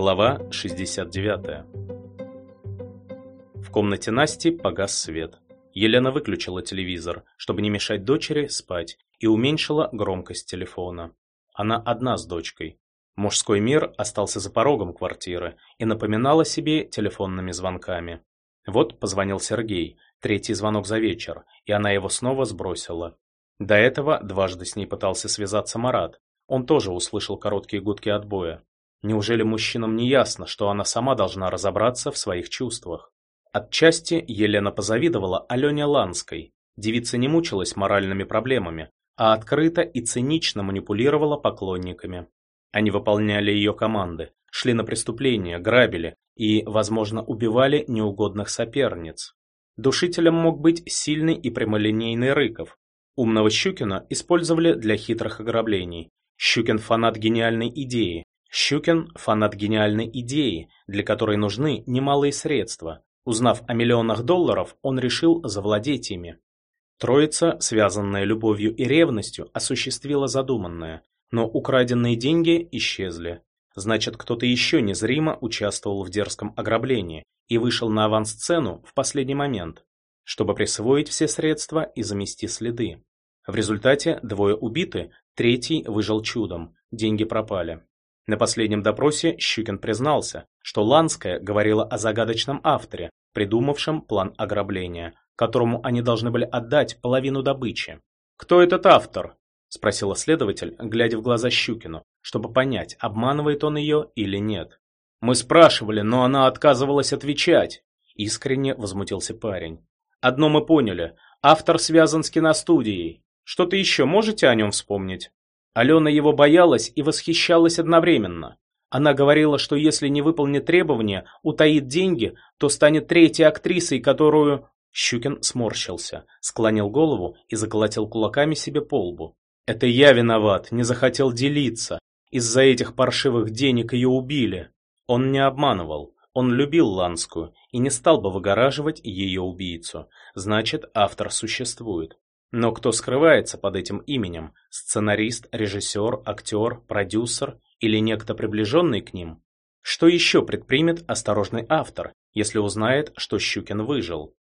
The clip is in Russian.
Глава 69. В комнате Насти погас свет. Елена выключила телевизор, чтобы не мешать дочери спать, и уменьшила громкость телефона. Она одна с дочкой. Мужской мир остался за порогом квартиры и напоминал о себе телефонными звонками. Вот позвонил Сергей, третий звонок за вечер, и она его снова сбросила. До этого дважды с ней пытался связаться Марат. Он тоже услышал короткие гудки отбоя. Неужели мужчинам не ясно, что она сама должна разобраться в своих чувствах? Отчасти Елена позавидовала Алене Ланской. Девица не мучилась моральными проблемами, а открыто и цинично манипулировала поклонниками. Они выполняли ее команды, шли на преступления, грабили и, возможно, убивали неугодных соперниц. Душителем мог быть сильный и прямолинейный Рыков. Умного Щукина использовали для хитрых ограблений. Щукин фанат гениальной идеи, Щукин – фанат гениальной идеи, для которой нужны немалые средства. Узнав о миллионах долларов, он решил завладеть ими. Троица, связанная любовью и ревностью, осуществила задуманное, но украденные деньги исчезли. Значит, кто-то еще незримо участвовал в дерзком ограблении и вышел на авансцену в последний момент, чтобы присвоить все средства и замести следы. В результате двое убиты, третий выжил чудом, деньги пропали. На последнем допросе Щукин признался, что Ланская говорила о загадочном авторе, придумавшем план ограбления, которому они должны были отдать половину добычи. «Кто этот автор?» – спросила следователь, глядя в глаза Щукину, чтобы понять, обманывает он ее или нет. «Мы спрашивали, но она отказывалась отвечать», – искренне возмутился парень. «Одно мы поняли. Автор связан с киностудией. Что-то еще можете о нем вспомнить?» Алена его боялась и восхищалась одновременно. Она говорила, что если не выполнит требования, утаит деньги, то станет третьей актрисой, которую... Щукин сморщился, склонил голову и заколотил кулаками себе по лбу. «Это я виноват, не захотел делиться. Из-за этих паршивых денег ее убили». Он не обманывал. Он любил Ланскую и не стал бы выгораживать ее убийцу. Значит, автор существует. Но кто скрывается под этим именем? Сценарист, режиссер, актер, продюсер или некто приближенный к ним? Что еще предпримет осторожный автор, если узнает, что Щукин выжил?